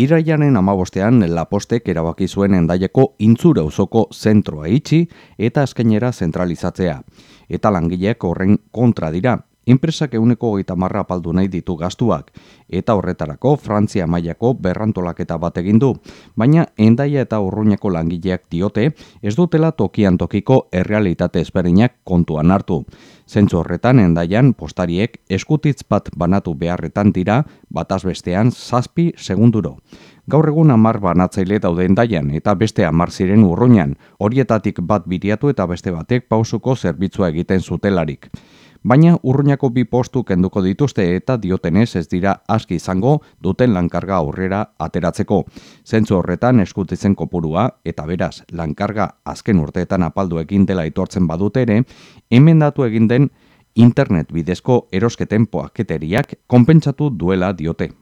Iraianen amabostean lapostek erabaki zuen endaieko intzura uzoko zentroa itxi eta azkenera zentralizatzea. Eta langileak horren kontra dira. Enpresak euneko goita marra apaldu nahi ditu gastuak, eta horretarako Frantzia mailako berrantolaketa bat egin du, baina endaia eta urruñako langileak diote ez dutela tokian tokiko errealitate ezberdinak kontuan hartu. Zentzu horretan endaian postariek eskutitz bat banatu beharretan dira bataz bestean zazpi segunduro. Gaur egun amar banatzaile daude endaian eta beste amar ziren urruñan, horietatik bat biriatu eta beste batek pausuko zerbitzua egiten zutelarik baina urruñako bi postu kenduko dituzte eta diotenez ez dira aski izango duten lankarga aurrera ateratzeko. Zentzu horretan eskutitzen kopurua eta beraz lankarga azken urteetan apaldu egin dela itortzen badute ere, hemen datu egin den internet bidezko erosketen poaketeriak konpentsatu duela diote.